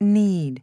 need.